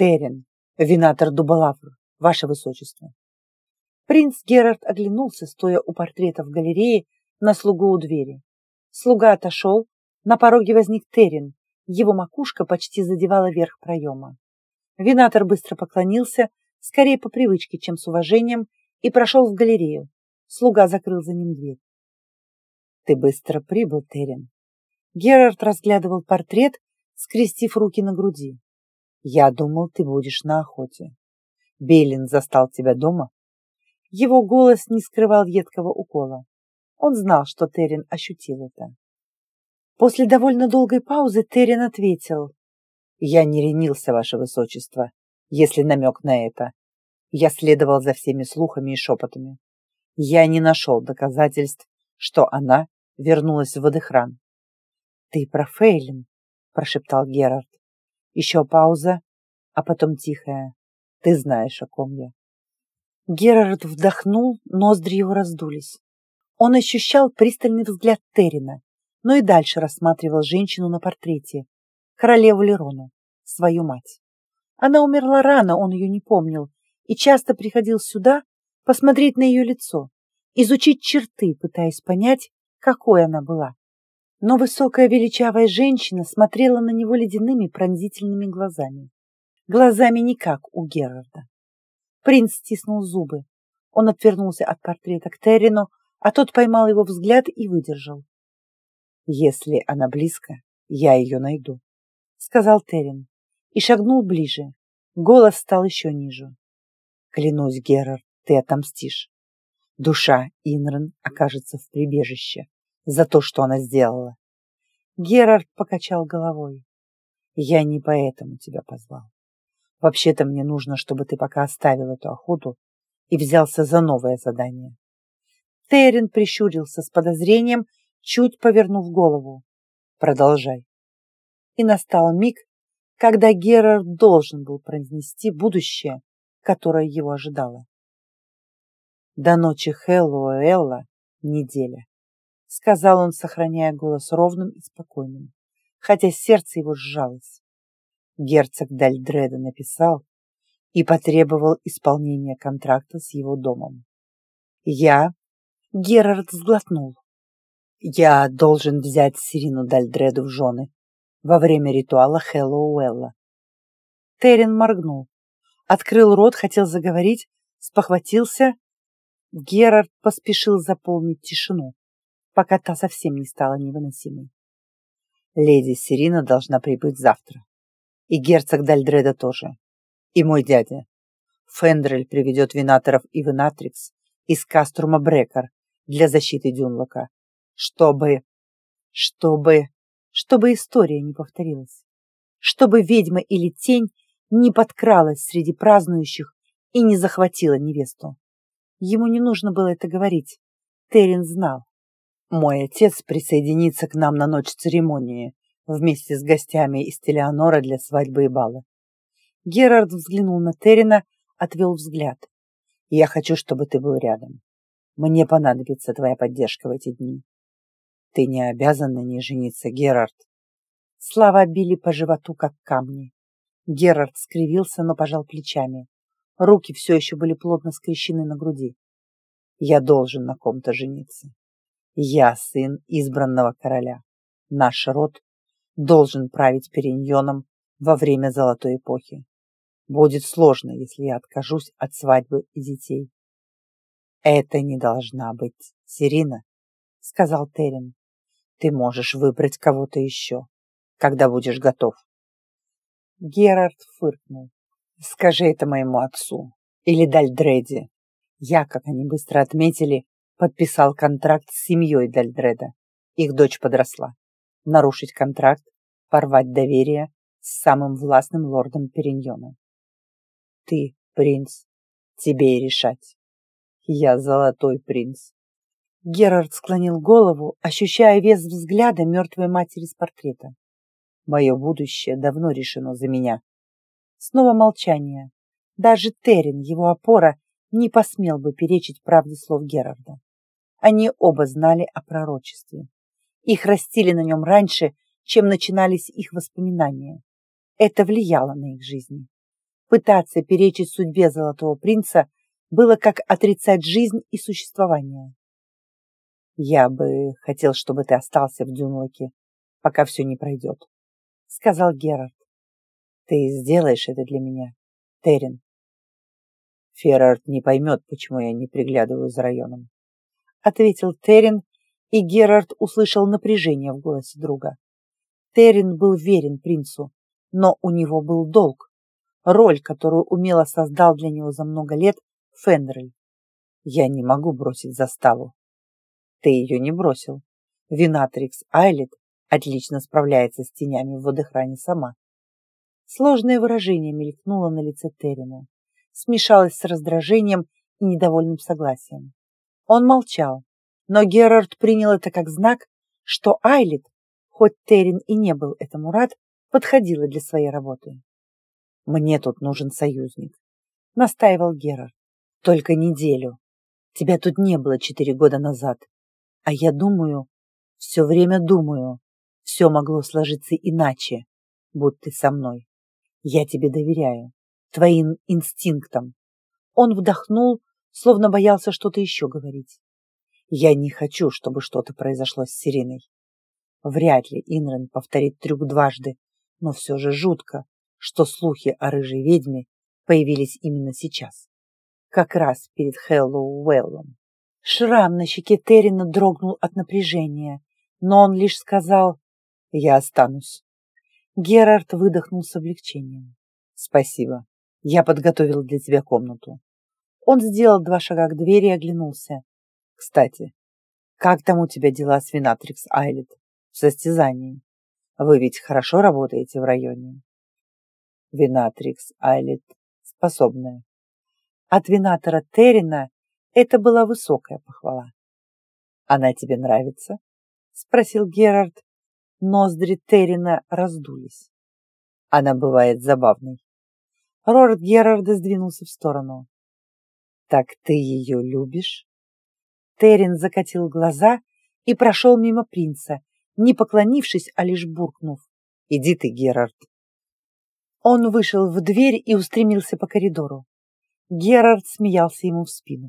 Терен, винатор Дубалавр, ваше высочество. Принц Герард оглянулся, стоя у портрета в галерее на слугу у двери. Слуга отошел, на пороге возник Терен, его макушка почти задевала верх проема. Винатор быстро поклонился, скорее по привычке, чем с уважением, и прошел в галерею. Слуга закрыл за ним дверь. «Ты быстро прибыл, Терен». Герард разглядывал портрет, скрестив руки на груди. «Я думал, ты будешь на охоте. Белин застал тебя дома?» Его голос не скрывал едкого укола. Он знал, что Терен ощутил это. После довольно долгой паузы Терен ответил. «Я не ренился, ваше высочество, если намек на это. Я следовал за всеми слухами и шепотами. Я не нашел доказательств, что она вернулась в водохран. «Ты про Фейлин», — прошептал Герард. Еще пауза, а потом тихая. «Ты знаешь, о ком я». Герард вдохнул, ноздри его раздулись. Он ощущал пристальный взгляд Террина, но и дальше рассматривал женщину на портрете, королеву Лерону, свою мать. Она умерла рано, он ее не помнил, и часто приходил сюда посмотреть на ее лицо, изучить черты, пытаясь понять, какой она была. Но высокая величавая женщина смотрела на него ледяными пронзительными глазами. Глазами не как у Герарда. Принц стиснул зубы. Он отвернулся от портрета к Террину, а тот поймал его взгляд и выдержал. «Если она близко, я ее найду», — сказал Террин и шагнул ближе. Голос стал еще ниже. «Клянусь, Герард, ты отомстишь. Душа Инрен окажется в прибежище за то, что она сделала. Герард покачал головой. Я не поэтому тебя позвал. Вообще-то мне нужно, чтобы ты пока оставил эту охоту и взялся за новое задание. Терен прищурился с подозрением, чуть повернув голову. Продолжай. И настал миг, когда Герард должен был произнести будущее, которое его ожидало. До ночи Хэллоуэлла неделя сказал он, сохраняя голос ровным и спокойным, хотя сердце его сжалось. Герцог Дальдреда написал и потребовал исполнения контракта с его домом. Я, Герард сглотнул, я должен взять Сирину Дальдреду в жены во время ритуала Хэллоуэлла. Терен моргнул, открыл рот, хотел заговорить, спохватился. Герард поспешил заполнить тишину пока та совсем не стала невыносимой. Леди Сирина должна прибыть завтра. И герцог Дальдреда тоже. И мой дядя. Фендрель приведет винаторов и винатрикс из Каструма Брекер для защиты Дюнлока. Чтобы... Чтобы... Чтобы история не повторилась. Чтобы ведьма или тень не подкралась среди празднующих и не захватила невесту. Ему не нужно было это говорить. Терен знал. Мой отец присоединится к нам на ночь церемонии вместе с гостями из Телеонора для свадьбы и бала. Герард взглянул на Террина, отвел взгляд. Я хочу, чтобы ты был рядом. Мне понадобится твоя поддержка в эти дни. Ты не обязан на ней жениться, Герард. Слова били по животу, как камни. Герард скривился, но пожал плечами. Руки все еще были плотно скрещены на груди. Я должен на ком-то жениться. Я сын избранного короля. Наш род должен править Периньоном во время Золотой эпохи. Будет сложно, если я откажусь от свадьбы и детей. Это не должна быть Сирина, сказал Терен. Ты можешь выбрать кого-то еще, когда будешь готов. Герард фыркнул. Скажи это моему отцу или Дальдреде. Я, как они быстро отметили, подписал контракт с семьей Дальдреда. Их дочь подросла. Нарушить контракт, порвать доверие с самым властным лордом Периньона. Ты, принц, тебе и решать. Я золотой принц. Герард склонил голову, ощущая вес взгляда мертвой матери с портрета. Мое будущее давно решено за меня. Снова молчание. Даже Терен, его опора, не посмел бы перечить правде слов Герарда. Они оба знали о пророчестве. Их растили на нем раньше, чем начинались их воспоминания. Это влияло на их жизни. Пытаться перечить судьбе Золотого Принца было как отрицать жизнь и существование. «Я бы хотел, чтобы ты остался в Дюнлоке, пока все не пройдет», — сказал Герард. «Ты сделаешь это для меня, Терен». Феррард не поймет, почему я не приглядываю за районом, — ответил Терен, и Герард услышал напряжение в голосе друга. Терен был верен принцу, но у него был долг, роль, которую умело создал для него за много лет Фенрель. Я не могу бросить заставу. Ты ее не бросил. Винатрикс Айлет отлично справляется с тенями в водохране сама. Сложное выражение мелькнуло на лице Террина, смешалось с раздражением и недовольным согласием. Он молчал, но Герард принял это как знак, что Айлет, хоть Террин и не был этому рад, подходила для своей работы. «Мне тут нужен союзник», — настаивал Герард. Только неделю. Тебя тут не было четыре года назад. А я думаю, все время думаю, все могло сложиться иначе, будь ты со мной. Я тебе доверяю, твоим инстинктам. Он вдохнул, словно боялся что-то еще говорить. Я не хочу, чтобы что-то произошло с Сириной. Вряд ли Инрен повторит трюк дважды, но все же жутко, что слухи о рыжей ведьме появились именно сейчас как раз перед Хэллоуэллом. Шрам на щеке Террина дрогнул от напряжения, но он лишь сказал «Я останусь». Герард выдохнул с облегчением. «Спасибо. Я подготовил для тебя комнату». Он сделал два шага к двери и оглянулся. «Кстати, как там у тебя дела с Винатрикс Айлет в состязании? Вы ведь хорошо работаете в районе?» Винатрикс Айлет способная. От винатора Террина это была высокая похвала. «Она тебе нравится?» — спросил Герард. Ноздри Террина раздулись. Она бывает забавной. Рорд Герарда сдвинулся в сторону. «Так ты ее любишь?» Террин закатил глаза и прошел мимо принца, не поклонившись, а лишь буркнув. «Иди ты, Герард!» Он вышел в дверь и устремился по коридору. Герард смеялся ему в спину.